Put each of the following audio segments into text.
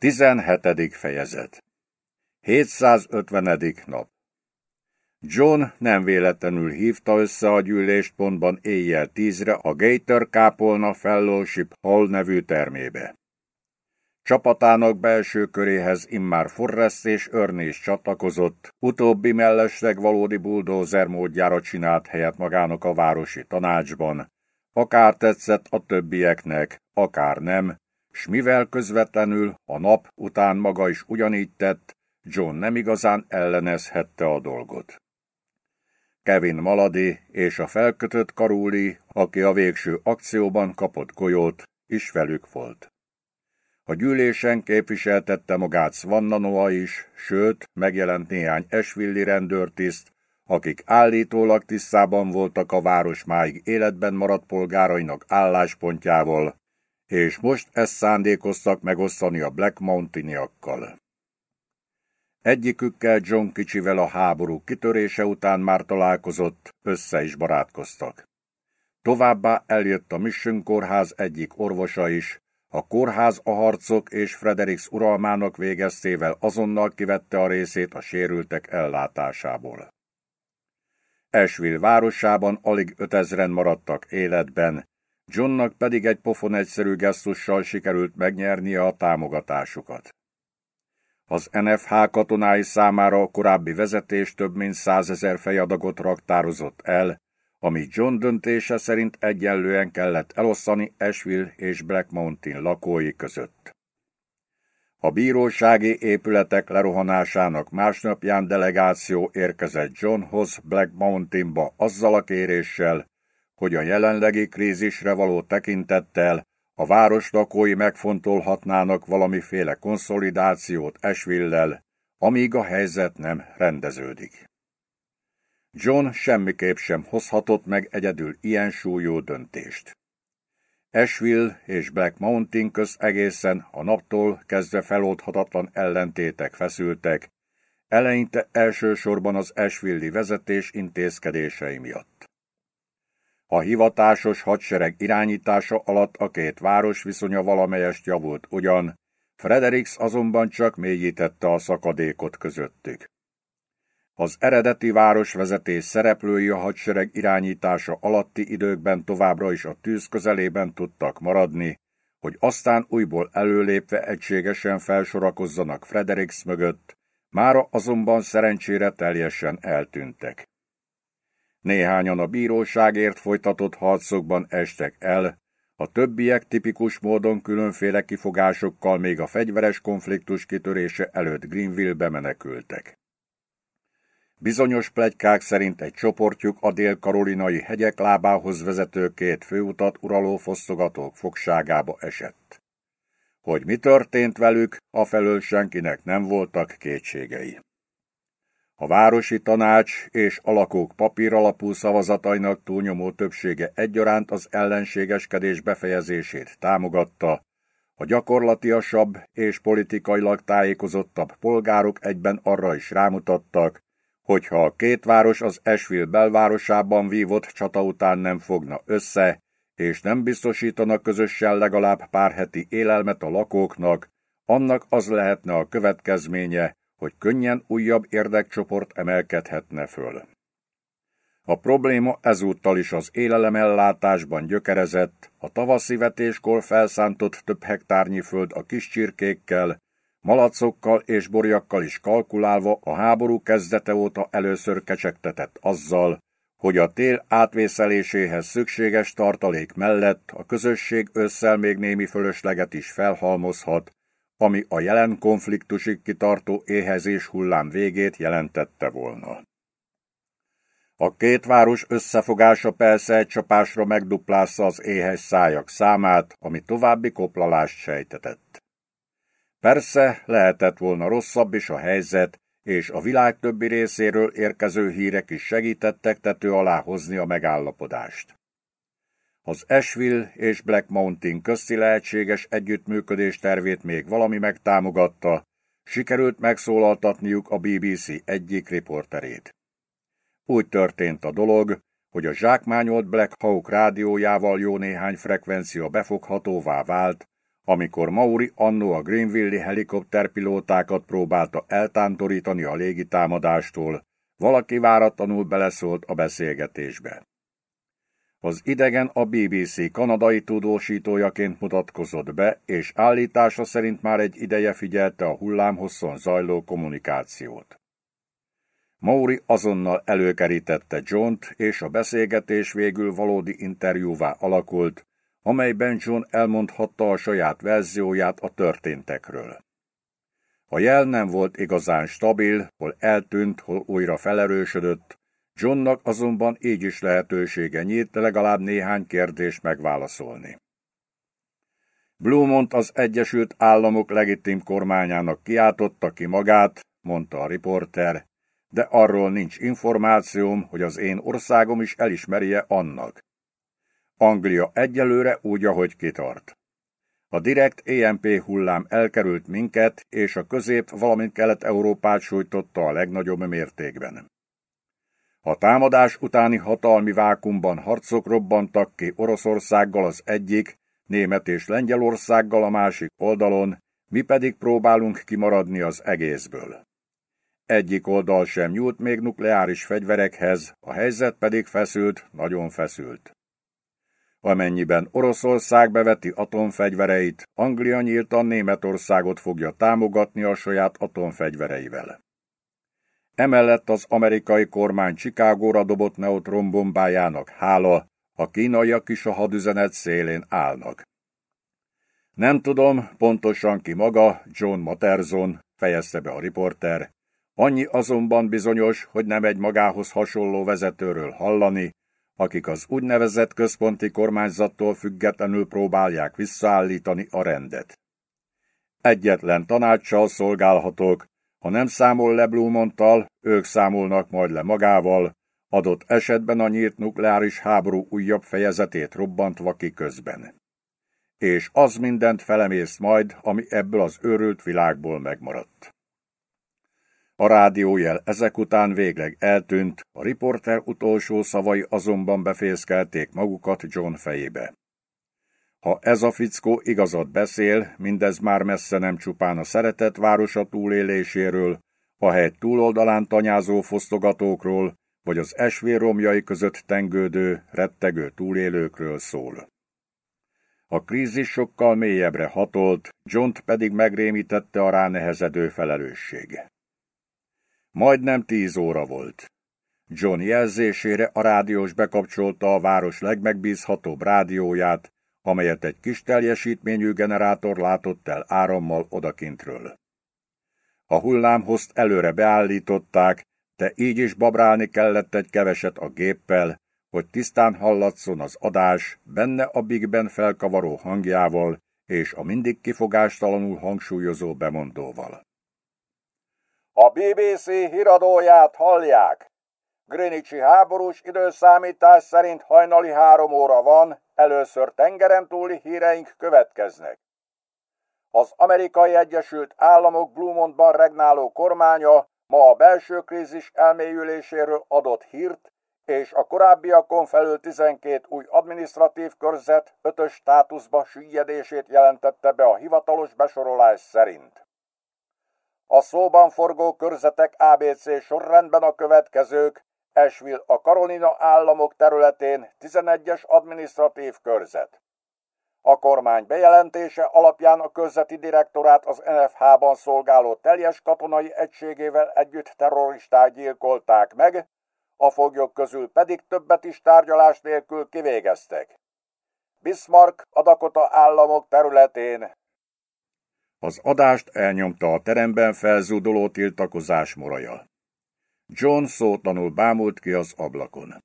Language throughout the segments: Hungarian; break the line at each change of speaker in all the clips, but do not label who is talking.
17. fejezet 750. nap John nem véletlenül hívta össze a gyűléspontban éjjel tízre a Gator Kápolna Fellowship Hall nevű termébe. Csapatának belső köréhez immár Forrest és Örnés csatlakozott, utóbbi mellesleg valódi buldózer módjára csinált helyet magának a városi tanácsban, akár tetszett a többieknek, akár nem, s mivel közvetlenül a nap után maga is ugyanígy tett, John nem igazán ellenezhette a dolgot. Kevin Maladi és a felkötött Karúli, aki a végső akcióban kapott golyót, is velük volt. A gyűlésen képviseltette magát Svanna Noa is, sőt, megjelent néhány esvilli rendőrtiszt, akik állítólag tisztában voltak a város máig életben maradt polgárainak álláspontjával, és most ezt szándékoztak megosztani a Black Mountainiakkal. Egyikükkel John kicsivel a háború kitörése után már találkozott, össze is barátkoztak. Továbbá eljött a Mission kórház egyik orvosa is, a kórház a harcok és Fredericks uralmának végeztével azonnal kivette a részét a sérültek ellátásából. Esville városában alig ötezren maradtak életben, Johnnak pedig egy pofon egyszerű gesztussal sikerült megnyernie a támogatásukat. Az NFH katonái számára a korábbi vezetés több mint százezer fejadagot raktározott el, ami John döntése szerint egyenlően kellett elosztani Asheville és Black Mountain lakói között. A bírósági épületek lerohanásának másnapján delegáció érkezett Johnhoz Black Mountainba azzal a kéréssel, hogy a jelenlegi krízisre való tekintettel a város lakói megfontolhatnának valamiféle konszolidációt Esvillel, amíg a helyzet nem rendeződik. John semmiképp sem hozhatott meg egyedül ilyen súlyú döntést. Asheville és Black Mountain köz egészen a naptól kezdve feloldhatatlan ellentétek feszültek, eleinte elsősorban az Asheville-i vezetés intézkedései miatt. A hivatásos hadsereg irányítása alatt a két város viszonya valamelyest javult ugyan, Fredericks azonban csak mélyítette a szakadékot közöttük. Az eredeti városvezetés szereplői a hadsereg irányítása alatti időkben továbbra is a tűz közelében tudtak maradni, hogy aztán újból előlépve egységesen felsorakozzanak Fredericks mögött, mára azonban szerencsére teljesen eltűntek. Néhányan a bíróságért folytatott harcokban estek el, a többiek tipikus módon különféle kifogásokkal még a fegyveres konfliktus kitörése előtt Greenville-be menekültek. Bizonyos plegykák szerint egy csoportjuk a dél-karolinai hegyek lábához vezető két főutat uraló fosztogatók fogságába esett. Hogy mi történt velük, afelől senkinek nem voltak kétségei. A városi tanács és alakók papíralapú szavazatainak túlnyomó többsége egyaránt az ellenségeskedés befejezését támogatta, a gyakorlatiasabb és politikailag tájékozottabb polgárok egyben arra is rámutattak, hogyha a két város az Esville belvárosában vívott csata után nem fogna össze, és nem biztosítanak közösen legalább pár heti élelmet a lakóknak, annak az lehetne a következménye, hogy könnyen újabb érdekcsoport emelkedhetne föl. A probléma ezúttal is az élelemellátásban gyökerezett, a tavaszi vetéskor felszántott több hektárnyi föld a kis csirkékkel, malacokkal és borjakkal is kalkulálva a háború kezdete óta először kecsegtetett azzal, hogy a tél átvészeléséhez szükséges tartalék mellett a közösség ősszel még némi fölösleget is felhalmozhat, ami a jelen konfliktusig kitartó éhezés hullám végét jelentette volna. A két város összefogása persze egy csapásra megduplázza az éhes szájak számát, ami további koplalást sejtetett. Persze lehetett volna rosszabb is a helyzet, és a világ többi részéről érkező hírek is segítettek tető alá hozni a megállapodást. Az Asheville és Black Mountain közti lehetséges együttműködés tervét még valami megtámogatta, sikerült megszólaltatniuk a BBC egyik riporterét. Úgy történt a dolog, hogy a zsákmányolt Black Hawk rádiójával jó néhány frekvencia befoghatóvá vált, amikor Mauri annó a Greenville-i helikopterpilótákat próbálta eltántorítani a légitámadástól, valaki váratlanul beleszólt a beszélgetésbe. Az idegen a BBC kanadai tudósítójaként mutatkozott be, és állítása szerint már egy ideje figyelte a hullámhosszon zajló kommunikációt. Mauri azonnal előkerítette John-t, és a beszélgetés végül valódi interjúvá alakult, amelyben John elmondhatta a saját verzióját a történtekről. A jel nem volt igazán stabil, hol eltűnt, hol újra felerősödött, Johnnak azonban így is lehetősége nyílt legalább néhány kérdést megválaszolni. Blumont az Egyesült Államok legitim kormányának kiáltotta ki magát, mondta a riporter, de arról nincs információm, hogy az én országom is elismerje annak. Anglia egyelőre úgy, ahogy kitart. A direkt EMP hullám elkerült minket, és a közép, valamint kelet-európát sújtotta a legnagyobb mértékben. A támadás utáni hatalmi vákumban harcok robbantak ki Oroszországgal az egyik, Német és Lengyelországgal a másik oldalon, mi pedig próbálunk kimaradni az egészből. Egyik oldal sem nyújt még nukleáris fegyverekhez, a helyzet pedig feszült, nagyon feszült. Amennyiben Oroszország beveti atomfegyvereit, Anglia nyíltan Németországot fogja támogatni a saját atomfegyvereivel. Emellett az amerikai kormány Chicagóra dobott neutronbombájának hála, a kínaiak is a hadüzenet szélén állnak. Nem tudom pontosan ki maga, John Materson, fejezte be a riporter, annyi azonban bizonyos, hogy nem egy magához hasonló vezetőről hallani, akik az úgynevezett központi kormányzattól függetlenül próbálják visszaállítani a rendet. Egyetlen tanácssal szolgálhatok, ha nem számol le Blumonttal, ők számolnak majd le magával, adott esetben a nyílt nukleáris háború újabb fejezetét robbantva ki közben. És az mindent felemész majd, ami ebből az őrült világból megmaradt. A rádiójel ezek után végleg eltűnt, a riporter utolsó szavai azonban befészkelték magukat John fejébe. Ha ez a fickó igazat beszél, mindez már messze nem csupán a szeretett városa túléléséről, a hegy túloldalán tanyázó fosztogatókról, vagy az esvér romjai között tengődő, rettegő túlélőkről szól. A krízis sokkal mélyebbre hatolt, john pedig megrémítette a ránehezedő felelősség. Majdnem tíz óra volt. John jelzésére a rádiós bekapcsolta a város legmegbízhatóbb rádióját, amelyet egy kis teljesítményű generátor látott el árammal odakintről. A hullámhozt előre beállították, de így is babrálni kellett egy keveset a géppel, hogy tisztán hallatszon az adás, benne a Bigben felkavaró hangjával és a mindig kifogástalanul hangsúlyozó bemondóval. A BBC híradóját hallják. Greenwichi háborús időszámítás szerint hajnali három óra van, először tengeren túli híreink következnek. Az amerikai Egyesült Államok Blumontban regnáló kormánya ma a belső krízis elmélyüléséről adott hírt, és a korábbiakon felül 12 új administratív körzet ötös státuszba süllyedését jelentette be a hivatalos besorolás szerint. A szóban forgó körzetek ABC sorrendben a következők, Asheville a Karolina államok területén 11-es administratív körzet. A kormány bejelentése alapján a körzeti direktorát az NFH-ban szolgáló teljes katonai egységével együtt terroristák gyilkolták meg, a foglyok közül pedig többet is tárgyalás nélkül kivégeztek. Bismarck a Dakota államok területén. Az adást elnyomta a teremben felzúduló tiltakozás moraja. John szótlanul bámult ki az ablakon.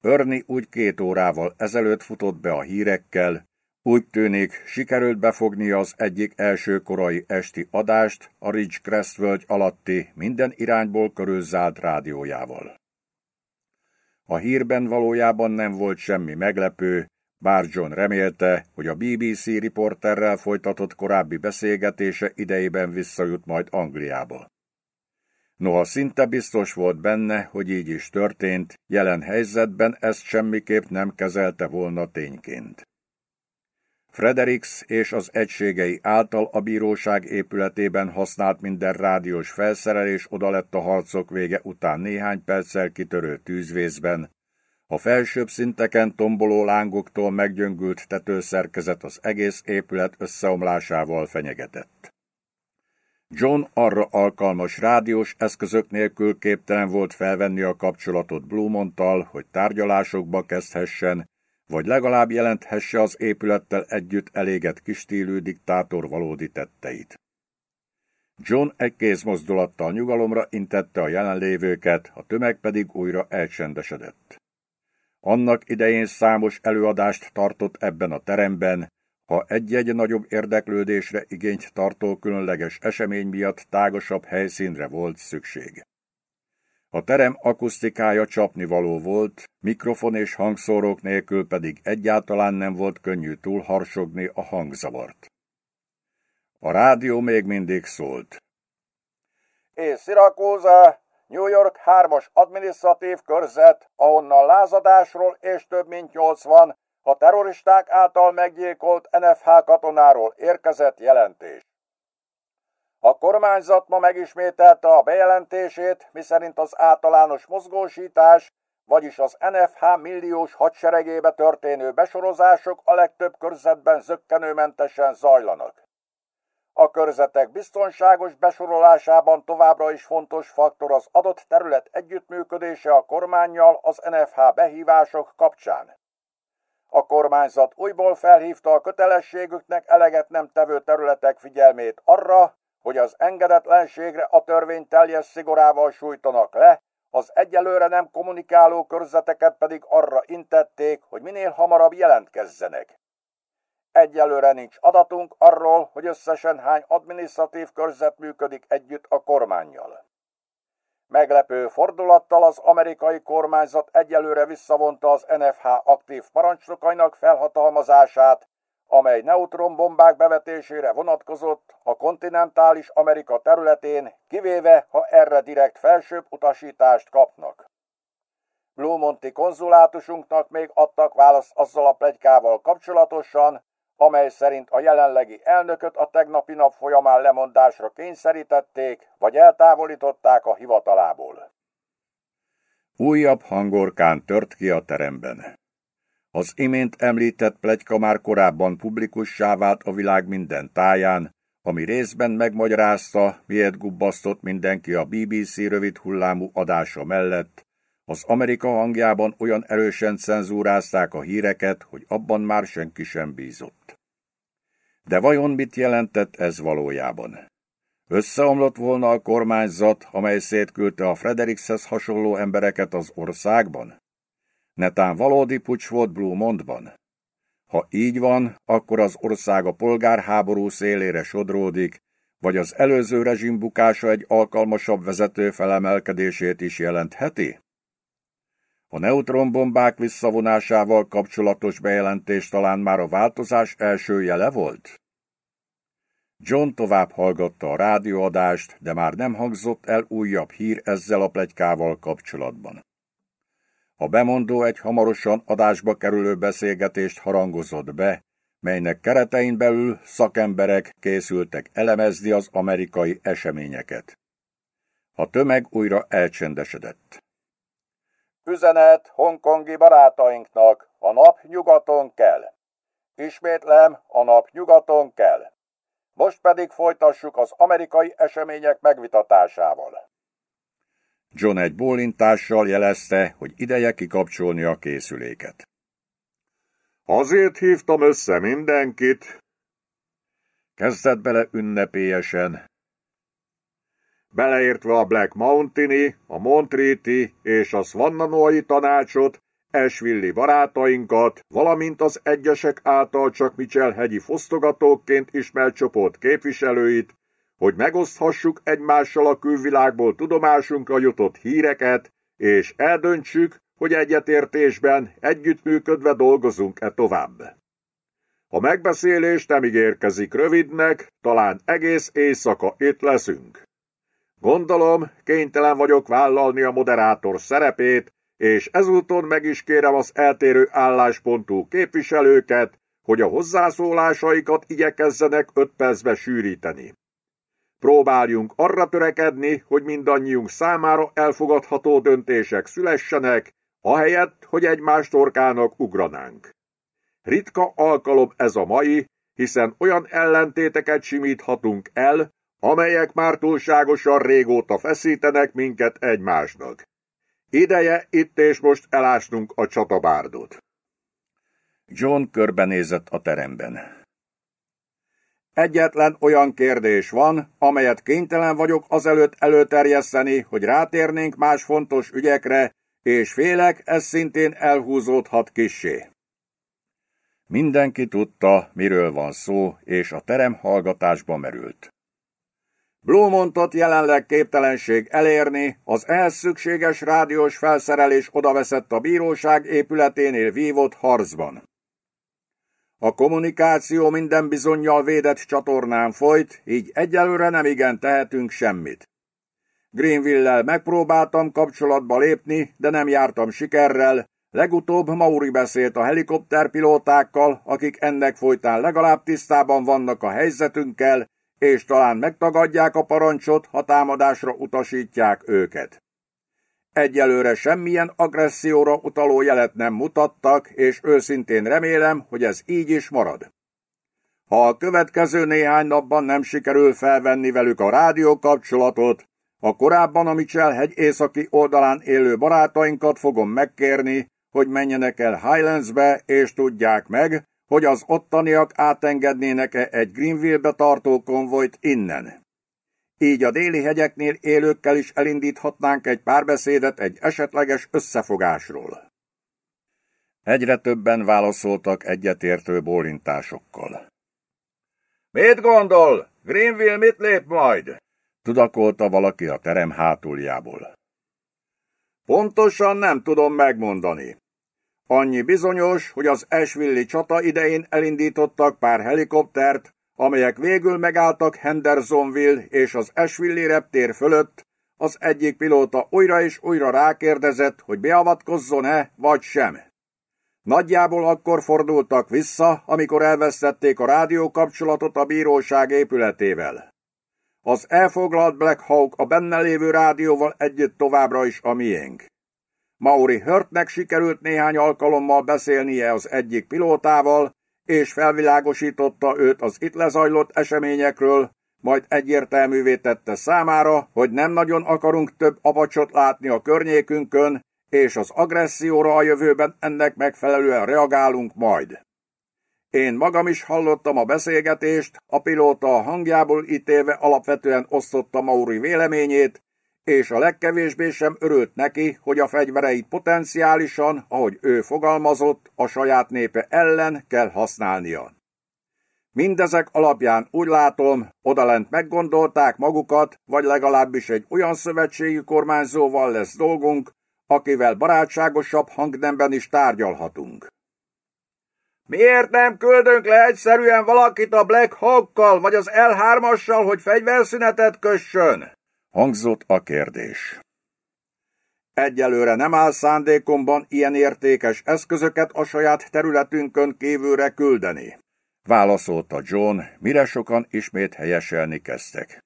Örni úgy két órával ezelőtt futott be a hírekkel, úgy tűnik, sikerült befognia az egyik első korai esti adást a Ridge Crest völgy alatti minden irányból körülzált rádiójával. A hírben valójában nem volt semmi meglepő, bár John remélte, hogy a BBC riporterrel folytatott korábbi beszélgetése idejében visszajut majd Angliába. Noha szinte biztos volt benne, hogy így is történt, jelen helyzetben ezt semmiképp nem kezelte volna tényként. Fredericks és az egységei által a bíróság épületében használt minden rádiós felszerelés oda lett a harcok vége után néhány perccel kitörő tűzvészben. A felsőbb szinteken tomboló lángoktól meggyöngült tetőszerkezet az egész épület összeomlásával fenyegetett. John arra alkalmas rádiós eszközök nélkül képtelen volt felvenni a kapcsolatot Blumonttal, hogy tárgyalásokba kezdhessen, vagy legalább jelenthesse az épülettel együtt elégett kistílű diktátor valódi tetteit. John egy kézmozdulattal nyugalomra intette a jelenlévőket, a tömeg pedig újra elcsendesedett. Annak idején számos előadást tartott ebben a teremben, ha egy-egy nagyobb érdeklődésre igényt tartó különleges esemény miatt tágasabb helyszínre volt szükség. A terem akusztikája csapnivaló volt, mikrofon és hangszórók nélkül pedig egyáltalán nem volt könnyű túlharsogni a hangzavart. A rádió még mindig szólt.
És Szirakóza, New York 3-as adminisztratív körzet, ahonnan lázadásról és több mint 80 a terroristák által meggyilkolt NFH katonáról érkezett jelentés. A kormányzat ma megismételte a bejelentését, miszerint az általános mozgósítás, vagyis az NFH milliós hadseregébe történő besorozások a legtöbb körzetben zöggenőmentesen zajlanak. A körzetek biztonságos besorolásában továbbra is fontos faktor az adott terület együttműködése a kormányjal az NFH behívások kapcsán. A kormányzat újból felhívta a kötelességüknek eleget nem tevő területek figyelmét arra, hogy az engedetlenségre a törvény teljes szigorával sújtanak le, az egyelőre nem kommunikáló körzeteket pedig arra intették, hogy minél hamarabb jelentkezzenek. Egyelőre nincs adatunk arról, hogy összesen hány adminisztratív körzet működik együtt a kormányjal. Meglepő fordulattal az amerikai kormányzat egyelőre visszavonta az NFH aktív parancsnokainak felhatalmazását, amely neutronbombák bevetésére vonatkozott a kontinentális Amerika területén, kivéve, ha erre direkt felsőbb utasítást kapnak. Blumonti konzulátusunknak még adtak választ azzal a plegykával kapcsolatosan, amely szerint a jelenlegi elnököt a tegnapi nap folyamán lemondásra kényszerítették, vagy eltávolították a hivatalából.
Újabb hangorkán tört ki a teremben. Az imént említett plegyka már korábban publikussá vált a világ minden táján, ami részben megmagyarázta, miért gubbasztott mindenki a BBC rövid hullámú adása mellett, az Amerika hangjában olyan erősen cenzúrázták a híreket, hogy abban már senki sem bízott. De vajon mit jelentett ez valójában? Összeomlott volna a kormányzat, amely szétküldte a Frederickshez hasonló embereket az országban? Netán valódi pucs volt Blue Ha így van, akkor az ország a polgárháború szélére sodródik, vagy az előző rezsim bukása egy alkalmasabb vezető felemelkedését is jelentheti? A neutronbombák visszavonásával kapcsolatos bejelentés talán már a változás első jele volt? John tovább hallgatta a rádióadást, de már nem hangzott el újabb hír ezzel a plegykával kapcsolatban. A bemondó egy hamarosan adásba kerülő beszélgetést harangozott be, melynek keretein belül szakemberek készültek elemezni az amerikai eseményeket. A tömeg újra elcsendesedett.
Üzenet hongkongi barátainknak, a nap nyugaton kell. Ismétlem, a nap nyugaton kell. Most pedig folytassuk az amerikai események megvitatásával.
John egy bólintással jelezte, hogy ideje kikapcsolni a készüléket.
Azért hívtam össze mindenkit.
Kezdett bele ünnepélyesen.
Beleértve a Black Mountaini, a Montreati és a Svannanoai tanácsot, Esvilli barátainkat, valamint az egyesek által csak Mitchell hegyi fosztogatóként ismert csoport képviselőit, hogy megoszthassuk egymással a külvilágból tudomásunkra jutott híreket, és eldöntsük, hogy egyetértésben, együttműködve dolgozunk-e tovább. A megbeszélés nem ígérkezik rövidnek, talán egész éjszaka itt leszünk. Gondolom, kénytelen vagyok vállalni a moderátor szerepét, és ezúton meg is kérem az eltérő álláspontú képviselőket, hogy a hozzászólásaikat igyekezzenek öt percbe sűríteni. Próbáljunk arra törekedni, hogy mindannyiunk számára elfogadható döntések szülessenek, ahelyett, hogy egymás torkának ugranánk. Ritka alkalom ez a mai, hiszen olyan ellentéteket simíthatunk el, amelyek már túlságosan régóta feszítenek minket egymásnak. Ideje itt és most elásnunk a csatabárdot.
John körbenézett a teremben.
Egyetlen olyan kérdés van, amelyet kénytelen vagyok azelőtt előterjeszteni, hogy rátérnénk más fontos ügyekre, és félek, ez szintén elhúzódhat kissé.
Mindenki tudta, miről van szó, és a terem hallgatásba merült.
Blumontot jelenleg képtelenség elérni, az ehhez szükséges rádiós felszerelés odaveszett a bíróság épületénél vívott harcban. A kommunikáció minden bizonyal védett csatornán folyt, így egyelőre nem igen tehetünk semmit. Greenville-lel megpróbáltam kapcsolatba lépni, de nem jártam sikerrel, Legutóbb Mauri beszélt a helikopterpilótákkal, akik ennek folytán legalább tisztában vannak a helyzetünkkel, és talán megtagadják a parancsot, ha támadásra utasítják őket. Egyelőre semmilyen agresszióra utaló jelet nem mutattak, és őszintén remélem, hogy ez így is marad. Ha a következő néhány napban nem sikerül felvenni velük a rádiókapcsolatot, a korábban a Mitchell hegy északi oldalán élő barátainkat fogom megkérni, hogy menjenek el Highlandsbe, és tudják meg, hogy az ottaniak átengednének-e egy Greenville-be tartó konvojt innen. Így a déli hegyeknél élőkkel is elindíthatnánk egy párbeszédet egy esetleges összefogásról.
Egyre többen válaszoltak egyetértő bólintásokkal.
Mit gondol? Greenville mit lép majd?
Tudakolta valaki a terem hátuljából.
Pontosan nem tudom megmondani. Annyi bizonyos, hogy az Ashvilli csata idején elindítottak pár helikoptert, amelyek végül megálltak Hendersonville és az Ashvilli reptér fölött, az egyik pilóta újra és újra rákérdezett, hogy beavatkozzon-e, vagy sem. Nagyjából akkor fordultak vissza, amikor elvesztették a rádiókapcsolatot a bíróság épületével. Az elfoglalt Black Hawk a benne lévő rádióval együtt továbbra is a miénk. Mauri Hörtnek sikerült néhány alkalommal beszélnie az egyik pilótával, és felvilágosította őt az itt lezajlott eseményekről, majd egyértelművé tette számára, hogy nem nagyon akarunk több abacsot látni a környékünkön, és az agresszióra a jövőben ennek megfelelően reagálunk majd. Én magam is hallottam a beszélgetést, a pilóta a hangjából ítélve alapvetően osztotta Mauri véleményét, és a legkevésbé sem örült neki, hogy a fegyvereit potenciálisan, ahogy ő fogalmazott, a saját népe ellen kell használnia. Mindezek alapján úgy látom, odalent meggondolták magukat, vagy legalábbis egy olyan szövetségi kormányzóval lesz dolgunk, akivel barátságosabb hangnemben is tárgyalhatunk. Miért nem küldünk le egyszerűen valakit a Black Hawkkal vagy az L3-assal, hogy fegyverszünetet kössön?
Hangzott a kérdés.
Egyelőre nem áll szándékomban ilyen értékes eszközöket a saját területünkön kívülre küldeni,
válaszolta John, mire sokan ismét helyeselni kezdtek.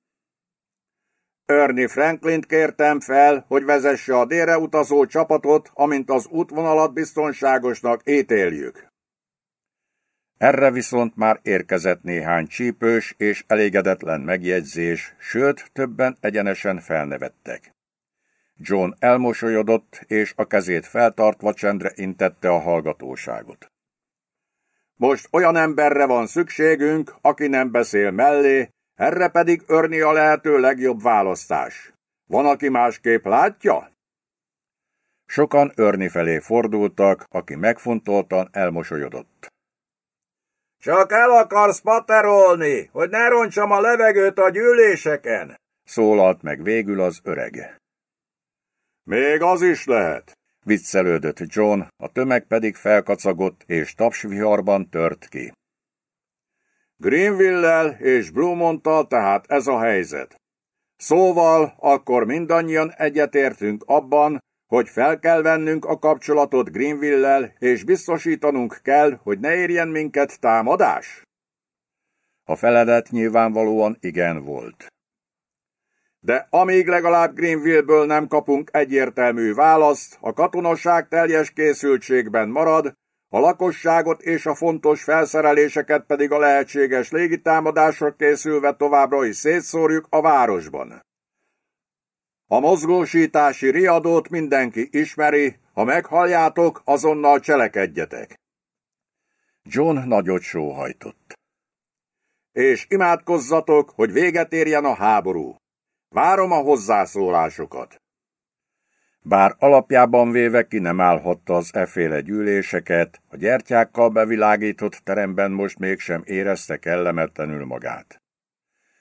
Ernie Franklint kértem fel, hogy vezesse a délre utazó csapatot, amint az útvonalat biztonságosnak ítéljük.
Erre viszont már érkezett néhány csípős és elégedetlen megjegyzés, sőt, többen egyenesen felnevettek. John elmosolyodott, és a kezét feltartva csendre intette a hallgatóságot.
Most olyan emberre van szükségünk, aki nem beszél mellé, erre pedig örni a lehető legjobb választás. Van, aki másképp látja?
Sokan örni felé fordultak, aki megfontoltan elmosolyodott.
Csak el akarsz paterolni, hogy ne roncsam a levegőt a gyűléseken,
szólalt meg végül az öreg.
Még az is lehet,
viccelődött John, a tömeg pedig felkacagott és tapsviharban tört ki.
Greenville-lel és Blumonttal tehát ez a helyzet. Szóval akkor mindannyian egyetértünk abban,
hogy fel kell vennünk a kapcsolatot Greenville-lel, és biztosítanunk kell, hogy ne érjen minket támadás? A feledet nyilvánvalóan igen volt. De amíg legalább Greenville-ből nem kapunk egyértelmű választ, a katonaság teljes készültségben marad, a lakosságot és a fontos felszereléseket pedig a lehetséges légitámadásra készülve továbbra is szétszórjuk a városban. A mozgósítási riadót mindenki ismeri, ha meghalljátok, azonnal cselekedjetek. John nagyot sóhajtott. És imádkozzatok, hogy véget érjen a háború. Várom a hozzászólásokat. Bár alapjában véve ki nem állhatta az eféle gyűléseket, a gyertyákkal bevilágított teremben most mégsem érezte kellemetlenül magát.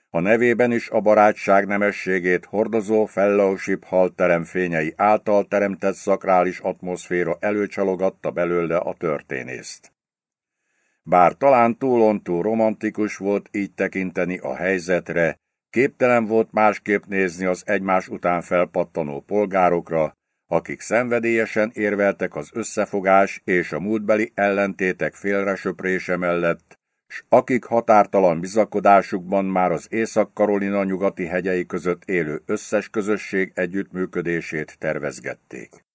A nevében is a barátság nemességét hordozó fellowship hal teremfényei által teremtett szakrális atmoszféra előcsalogatta belőle a történészt. Bár talán túlontúl romantikus volt így tekinteni a helyzetre, Képtelen volt másképp nézni az egymás után felpattanó polgárokra, akik szenvedélyesen érveltek az összefogás és a múltbeli ellentétek félresöprése mellett, s akik határtalan bizakodásukban már az Észak-Karolina nyugati hegyei között élő összes közösség együttműködését tervezgették.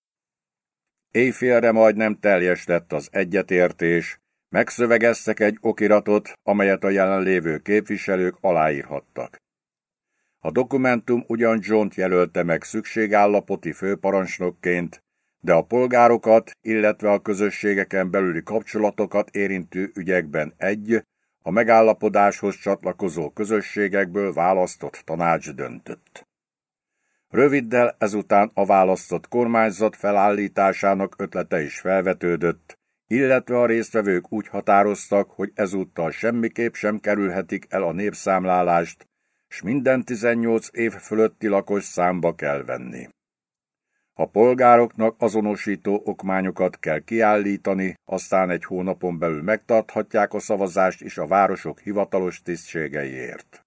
Éjfélre majdnem teljes lett az egyetértés, megszövegeztek egy okiratot, amelyet a jelenlévő képviselők aláírhattak. A dokumentum ugyan john jelölte meg szükségállapoti főparancsnokként, de a polgárokat, illetve a közösségeken belüli kapcsolatokat érintő ügyekben egy, a megállapodáshoz csatlakozó közösségekből választott tanács döntött. Röviddel ezután a választott kormányzat felállításának ötlete is felvetődött, illetve a résztvevők úgy határoztak, hogy ezúttal semmiképp sem kerülhetik el a népszámlálást, s minden 18 év fölötti lakos számba kell venni. A polgároknak azonosító okmányokat kell kiállítani, aztán egy hónapon belül megtarthatják a szavazást is a városok hivatalos tisztségeiért.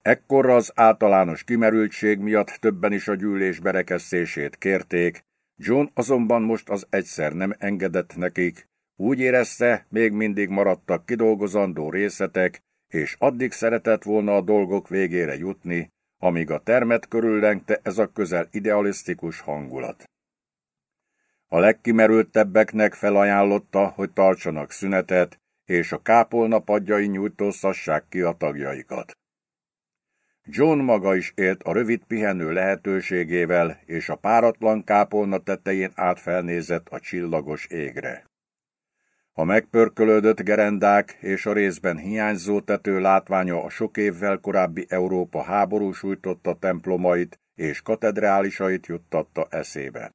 Ekkorra az általános kimerültség miatt többen is a gyűlés berekesztését kérték, John azonban most az egyszer nem engedett nekik, úgy érezte, még mindig maradtak kidolgozandó részletek, és addig szeretett volna a dolgok végére jutni, amíg a termet körüllengte ez a közel idealisztikus hangulat. A legkimerültebbeknek felajánlotta, hogy tartsanak szünetet, és a kápolna padjai nyújtóztassák ki a tagjaikat. John maga is élt a rövid pihenő lehetőségével, és a páratlan kápolna tetején átfelnézett a csillagos égre. A megpörkölődött gerendák és a részben hiányzó tető látványa a sok évvel korábbi Európa háború sújtotta templomait és katedrálisait juttatta eszébe.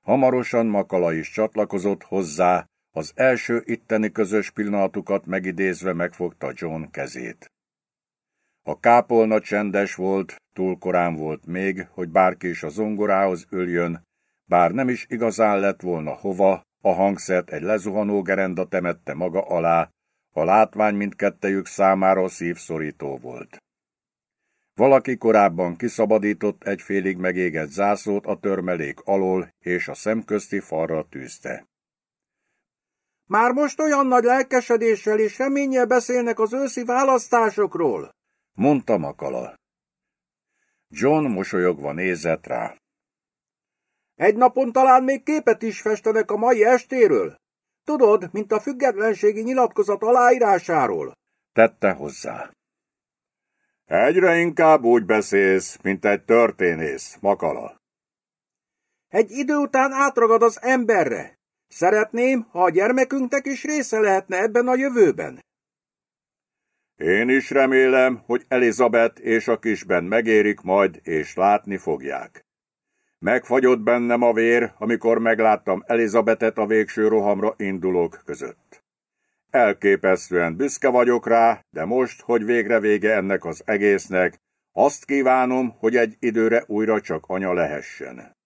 Hamarosan Makala is csatlakozott hozzá, az első itteni közös pillanatukat megidézve megfogta John kezét. A kápolna csendes volt, túl korán volt még, hogy bárki is a zongorához üljön, bár nem is igazán lett volna hova, a hangszert egy lezuhanó gerenda temette maga alá, a látvány mindkettejük számára szívszorító volt. Valaki korábban kiszabadított egy félig megégett zászlót a törmelék alól, és a szemközti falra tűzte.
Már most olyan nagy lelkesedéssel és reménnyel beszélnek az őszi választásokról,
mondta Makala. John mosolyogva nézett rá.
Egy napon talán még képet is festenek a mai estéről. Tudod, mint a függetlenségi nyilatkozat aláírásáról.
Tette hozzá.
Egyre inkább úgy beszélsz, mint egy történész, Makala.
Egy idő után átragad az emberre. Szeretném, ha a gyermekünknek is része lehetne ebben a jövőben.
Én is remélem, hogy Elizabeth és a kisben megérik majd, és látni fogják. Megfagyott bennem a vér, amikor megláttam Elizabetet a végső rohamra indulók között. Elképesztően büszke vagyok rá, de most, hogy végre vége ennek az egésznek, azt kívánom, hogy egy időre újra csak anya lehessen.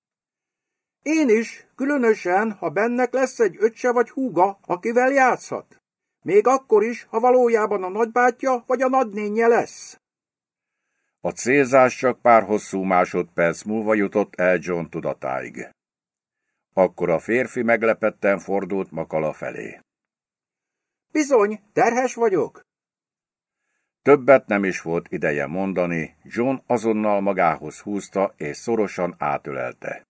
Én is, különösen, ha bennek lesz egy öccse vagy húga, akivel játszhat. Még akkor is, ha valójában a nagybátyja vagy a nagynénye lesz.
A célzás csak pár hosszú másodperc múlva jutott el John tudatáig. Akkor a férfi meglepetten fordult Makala felé.
Bizony, terhes vagyok.
Többet nem is volt ideje mondani, John azonnal magához húzta és szorosan átölelte.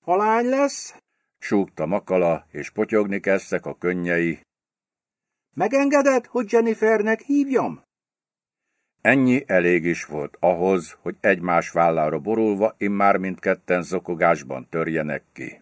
Halány lesz?
Súgta Makala, és potyogni kezdtek a könnyei.
Megengeded, hogy Jennifernek hívjam?
Ennyi elég is volt ahhoz, hogy egymás vállára borulva immár mindketten zokogásban törjenek ki.